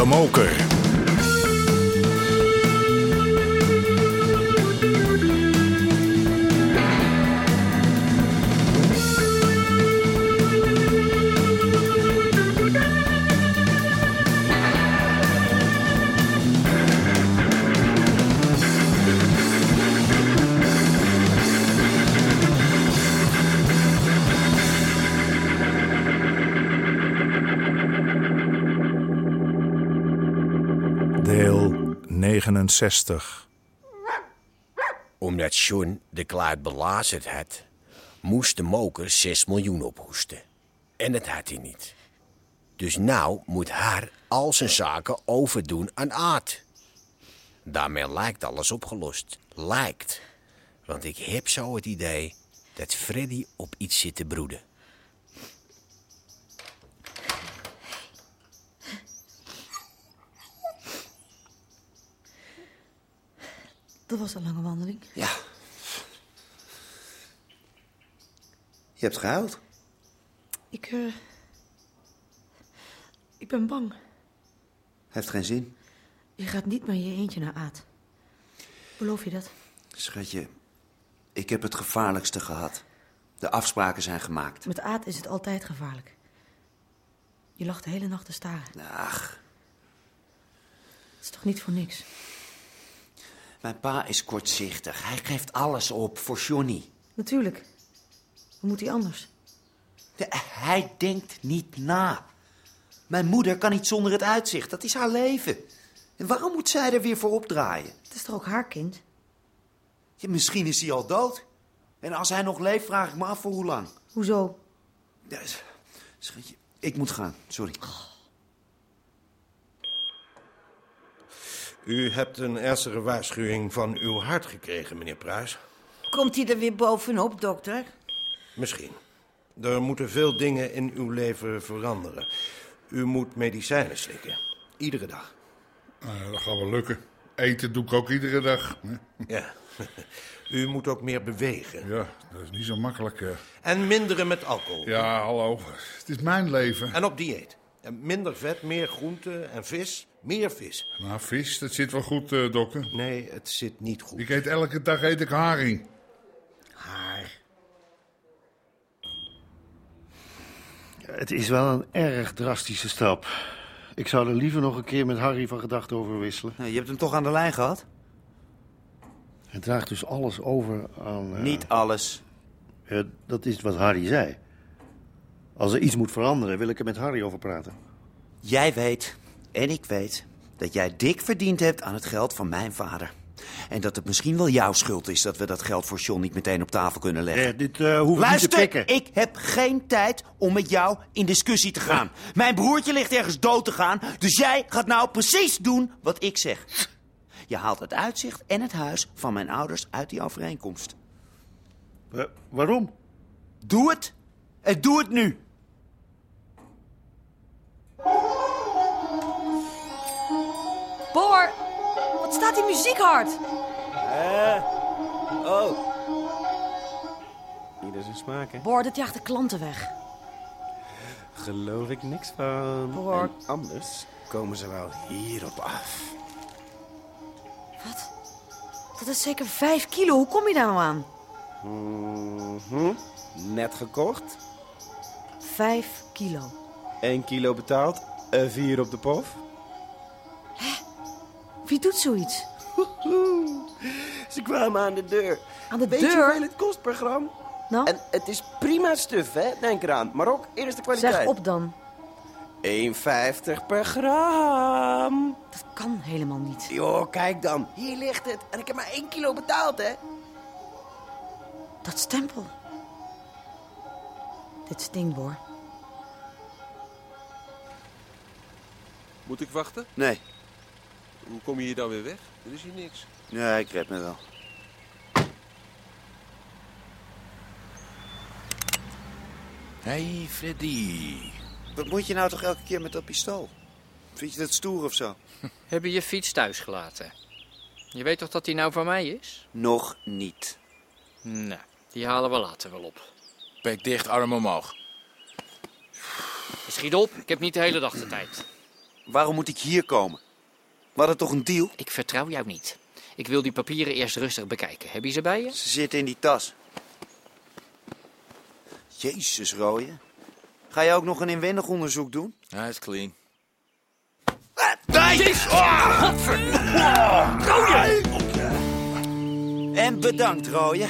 De. 69. Omdat John de klaart belazerd had, moest de moker 6 miljoen ophoesten. En dat had hij niet. Dus nou moet haar al zijn zaken overdoen aan Aad. Daarmee lijkt alles opgelost. Lijkt. Want ik heb zo het idee dat Freddy op iets zit te broeden. Dat was een lange wandeling. Ja. Je hebt gehuild. Ik, eh. Ik ben bang. Heeft geen zin. Je gaat niet meer je eentje naar Aad. Beloof je dat? Schatje, ik heb het gevaarlijkste gehad. De afspraken zijn gemaakt. Met Aad is het altijd gevaarlijk. Je lag de hele nacht te staren. Ach, Het is toch niet voor niks? Mijn pa is kortzichtig. Hij geeft alles op voor Johnny. Natuurlijk. Hoe moet hij anders? De- hij denkt niet na. Mijn moeder kan niet zonder het uitzicht. Dat is haar leven. En waarom moet zij er weer voor opdraaien? Het is toch ook haar kind? Ja, misschien is hij al dood. En als hij nog leeft, vraag ik me af voor hoe lang. Hoezo? Ja, s- schatje, ik moet gaan. Sorry. U hebt een ernstige waarschuwing van uw hart gekregen, meneer Pruis. Komt hij er weer bovenop, dokter? Misschien. Er moeten veel dingen in uw leven veranderen. U moet medicijnen slikken. Iedere dag. Nou, dat gaat wel lukken. Eten doe ik ook iedere dag. Ja. U moet ook meer bewegen. Ja, dat is niet zo makkelijk. eh. En minderen met alcohol. Ja, hallo. Het is mijn leven. En op dieet. En minder vet, meer groente en vis. Meer vis. Nou, vis, dat zit wel goed, eh, dokter. Nee, het zit niet goed. Ik eet elke dag eet ik haring. Haar. Het is wel een erg drastische stap. Ik zou er liever nog een keer met Harry van gedachten over wisselen. Nou, je hebt hem toch aan de lijn gehad? Het draagt dus alles over aan... eh, Niet alles. eh, dat is wat Harry zei. Als er iets moet veranderen, wil ik er met Harry over praten. Jij weet, en ik weet, dat jij dik verdiend hebt aan het geld van mijn vader. En dat het misschien wel jouw schuld is dat we dat geld voor John niet meteen op tafel kunnen leggen. Eh, dit eh hoeft niet te Luister, pikken. ik heb geen tijd om met jou in discussie te gaan. Mijn broertje ligt ergens dood te gaan, dus jij gaat nou precies doen wat ik zeg. Je haalt het uitzicht en het huis van mijn ouders uit die overeenkomst. Wa- waarom? Doe het en doe het nu. Boor! Wat staat die muziek hard? Oh. Ieder zijn smaak, hè? Boor, dit jaagt de klanten weg. Geloof ik niks van. Hoor. En anders komen ze wel hierop af. Wat? Dat is zeker vijf kilo. Hoe kom je daar nou aan? Mhm. Net gekocht. Vijf kilo. 1 kilo betaald. en vier op de pof. Wie doet zoiets? Ze kwamen aan de deur. Aan de Weet je deur? hoeveel het kost per gram? Nou, En het is prima stuf, hè? Denk eraan. Maar ook eerste kwaliteit. zeg op dan. 1,50 per gram. Dat kan helemaal niet. Joh, kijk dan. Hier ligt het. En ik heb maar 1 kilo betaald, hè? Dat stempel. Dit stinkt, Boor. Moet ik wachten? Nee, Hoe kom je hier dan weer weg? Er is hier niks. ja, ik red me wel. Hey, Freddy. Wat moet je nou toch elke keer met dat pistool? Vind je dat stoer of zo? Heb je je fiets thuis gelaten? Je weet toch dat die nou van mij is? Nog niet. Nou, die halen we later wel op. Bek dicht, arm omhoog. Schiet op, ik heb niet de hele dag de tijd. Waarom moet ik hier komen? We hadden toch een deal? Ik vertrouw jou niet. Ik wil die papieren eerst rustig bekijken. Heb je ze bij je? Ze zitten in die tas. Jezus, Rooie. Ga je ook nog een inwendig onderzoek doen? Ja, is clean. En bedankt, Rooie.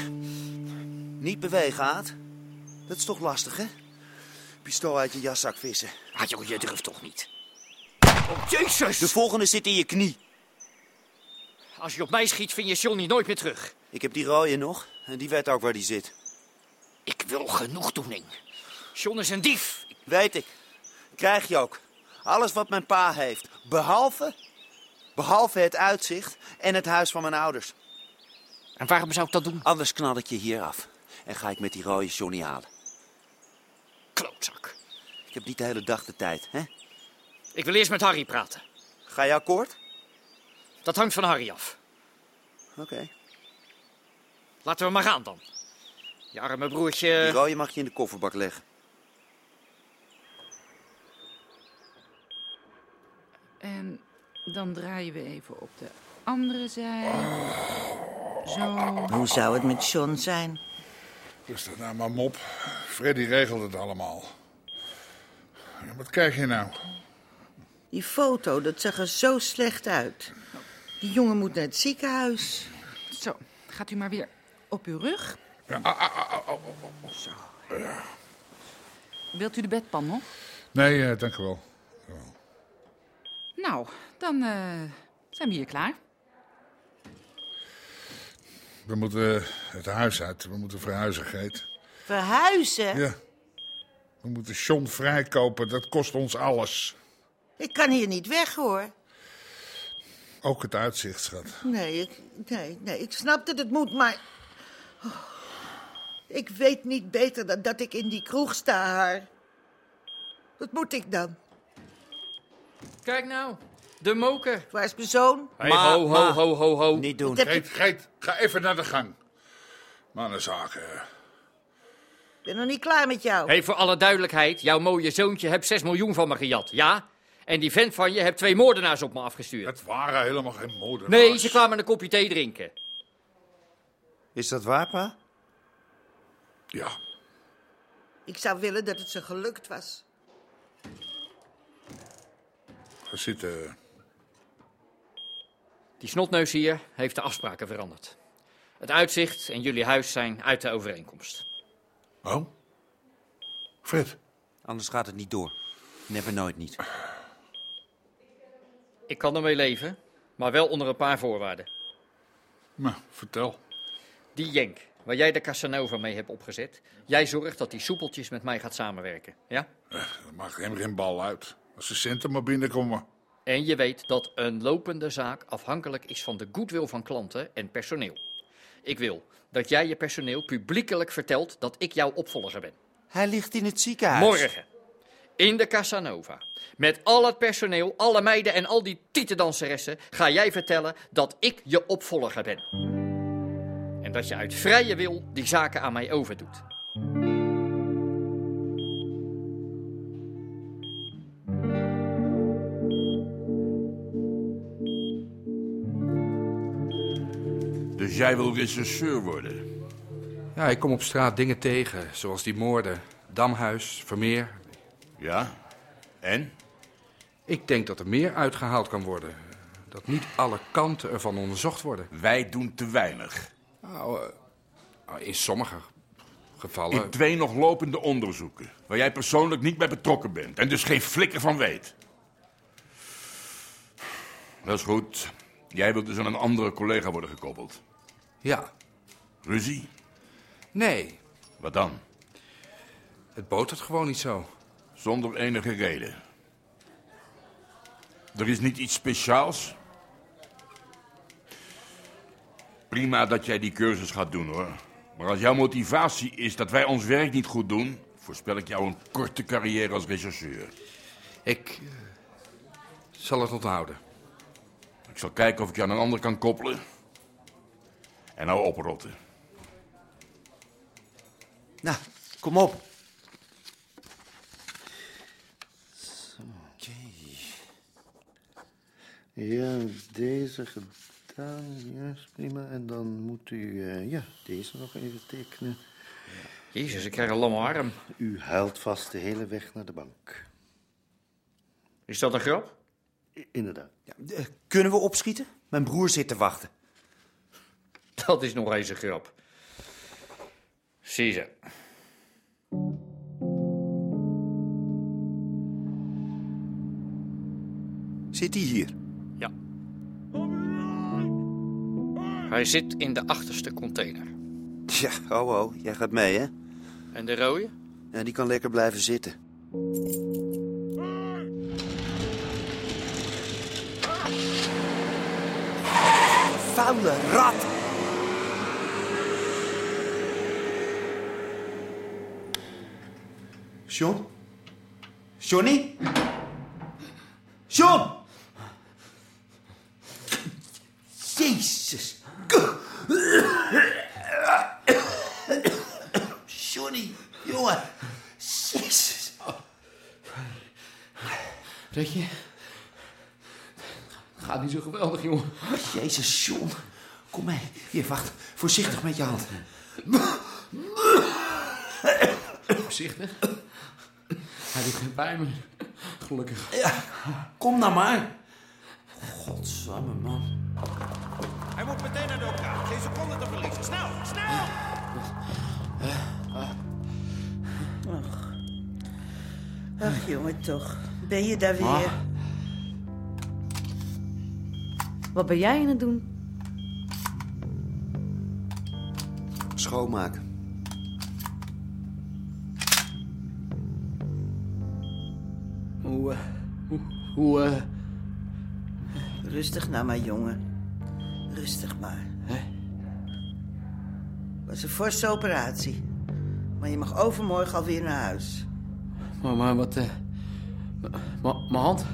Niet bewegen, Haat. Dat is toch lastig, hè? Pistool uit je jaszak vissen. Ah joh, je durft toch niet. Oh, Jezus! De volgende zit in je knie. Als je op mij schiet, vind je Johnny nooit meer terug. Ik heb die rooie nog. En die weet ook waar die zit. Ik wil genoegdoening. John is een dief. Weet ik. Krijg je ook. Alles wat mijn pa heeft. Behalve... Behalve het uitzicht en het huis van mijn ouders. En waarom zou ik dat doen? Anders knal ik je hier af. En ga ik met die rode Johnny halen. Klootzak. Ik heb niet de hele dag de tijd, hè? Ik wil eerst met Harry praten. Ga je akkoord? Dat hangt van Harry af. Oké. Laten we maar gaan dan. Je arme broertje... Die rode mag je in de kofferbak leggen. En dan draaien we even op de andere zij. Zo. Hoe zou het met John zijn? Rustig nou maar mop. Freddy regelt het allemaal. Ja, wat kijk je nou? Die foto, dat zag er zo slecht uit. Die jongen moet naar het ziekenhuis. Zo, gaat u maar weer op uw rug. Ja, ah, ah, ah, ah, ah. Zo. Wilt u de bedpan nog? Nee, eh, dank u wel. Nou, dan eh, zijn we hier klaar. We moeten het huis uit. We moeten verhuizen, Geet. Verhuizen? Ja. We moeten John vrijkopen. Dat kost ons alles. Ik kan hier niet weg, hoor. Ook het uitzicht, schat. Nee, ik, nee, nee, ik snap dat het moet, maar... Oh, ik weet niet beter dan dat ik in die kroeg sta, haar. Wat moet ik dan? Kijk nou, de moker. Waar is mijn zoon? Hey, ho, ho, ho, ho, ho. Niet doen. Geet, Geet, ga even naar de gang. Mannenzaken. Ik ben nog niet klaar met jou. Hey, voor alle duidelijkheid, jouw mooie zoontje hebt 6 miljoen van me gejat, ja? En die vent van je hebt twee moordenaars op me afgestuurd. Het waren helemaal geen moordenaars. Nee, ze kwamen een kopje thee drinken. Is dat waar, pa? Ja. Ik zou willen dat het ze gelukt was. Ga zitten. Die snotneus hier heeft de afspraken veranderd. Het uitzicht en jullie huis zijn uit de overeenkomst. Oh? Fred? Anders gaat het niet door. Never nooit niet. Ik kan ermee leven, maar wel onder een paar voorwaarden. Nou, vertel. Die Jenk, waar jij de Casanova mee hebt opgezet, jij zorgt dat die soepeltjes met mij gaat samenwerken, ja? Eh, dat maakt hem geen bal uit. Als de centen maar binnenkomen. En je weet dat een lopende zaak afhankelijk is van de goodwill van klanten en personeel. Ik wil dat jij je personeel publiekelijk vertelt dat ik jouw opvolger ben. Hij ligt in het ziekenhuis. Morgen. In de Casanova. Met al het personeel, alle meiden en al die tietendanseressen ga jij vertellen dat ik je opvolger ben. En dat je uit vrije wil die zaken aan mij overdoet. Dus jij wil rechercheur worden? Ja, ik kom op straat dingen tegen, zoals die moorden. Damhuis, Vermeer. Ja? En? Ik denk dat er meer uitgehaald kan worden. Dat niet alle kanten ervan onderzocht worden. Wij doen te weinig. Nou, uh, in sommige gevallen... In twee nog lopende onderzoeken, waar jij persoonlijk niet bij betrokken bent en dus geen flikker van weet. Dat is goed. Jij wilt dus aan een andere collega worden gekoppeld. Ja. Ruzie? Nee. Wat dan? Het botert gewoon niet zo. Zonder enige reden. Er is niet iets speciaals? Prima dat jij die cursus gaat doen, hoor. Maar als jouw motivatie is dat wij ons werk niet goed doen... voorspel ik jou een korte carrière als rechercheur. Ik uh, zal het onthouden. Ik zal kijken of ik je aan een ander kan koppelen. En nou oprotten. Nou, kom op. Ja, deze gedaan. Ja, is prima. En dan moet u eh, ja, deze nog even tekenen. Jezus, ik krijg een lamme arm. U huilt vast de hele weg naar de bank. Is dat een grap? I- inderdaad. Eh, kunnen we opschieten? Mijn broer zit te wachten. Dat is nog eens een grap. Zie ze. Zit hij hier? Hij zit in de achterste container. Ja, oh oh, jij gaat mee, hè? En de rode? Ja, die kan lekker blijven zitten. Vuile rat! John? Johnny? John! Jezus! Johnny, jongen. Jezus. Weet je, het gaat niet zo geweldig, jongen. Jezus, John. Kom mee. Hier, wacht. Voorzichtig met je hand. Voorzichtig. Hij doet geen pijn meer. Gelukkig. Ja, kom nou maar. Godsamme, man. Hij moet meteen naar de operatie. Geen seconde te verliezen. Snel, snel! Ach. Ach, jongen, toch. Ben je daar weer? Ah. Wat ben jij aan het doen? Schoonmaken. Hoe, eh, hoe, hoe, eh, Rustig nou maar, jongen. Rustig maar. Hè? was een forse operatie. Maar je mag overmorgen alweer naar huis. maar, maar wat, eh, m- mijn hand?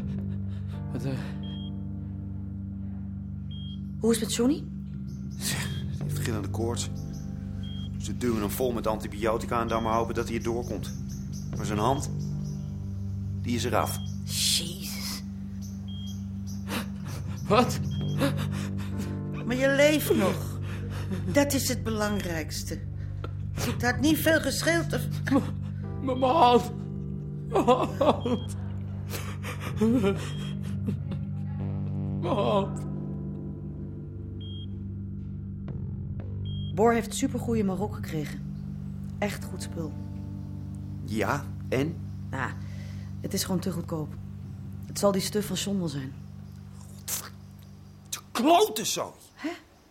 Wat, eh, Hoe is het met Johnny? Ze heeft gillende koorts. Ze duwen hem vol met antibiotica en dan maar hopen dat hij er doorkomt. Maar zijn hand, die is eraf. Jezus. Wat? Maar je leeft nog. Dat is het belangrijkste. Het had niet veel gescheeld of... Mijn hand. Mijn hand. Mijn hand. Boor heeft supergoeie Marok gekregen. Echt goed spul. Ja, en? Nou, het is gewoon te goedkoop. Het zal die stuf van John wel zijn. Klote zo.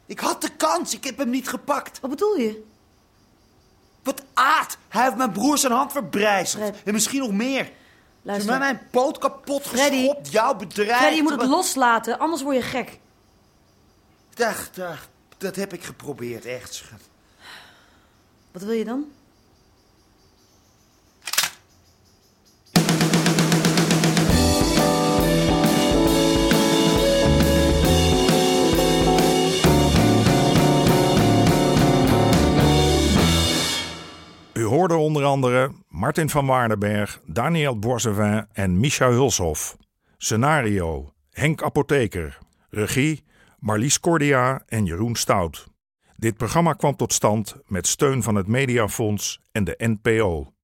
Ik had de kans, ik heb hem niet gepakt. Wat bedoel je? Wat aard! Hij heeft mijn broer zijn hand verbrijzeld. En misschien nog meer. Ze Luister. hebben mijn poot kapot Freddy. geschopt, jouw bedrijf. Freddy, je moet het loslaten, anders word je gek. Dag, dag. Dat heb ik geprobeerd, echt, schat. Wat wil je dan? U hoorde onder andere Martin van Waardenberg, Daniel Boisevin en Micha Hulshoff. Scenario Henk Apotheker. Regie Marlies Cordia en Jeroen Stout. Dit programma kwam tot stand met steun van het Mediafonds en de NPO.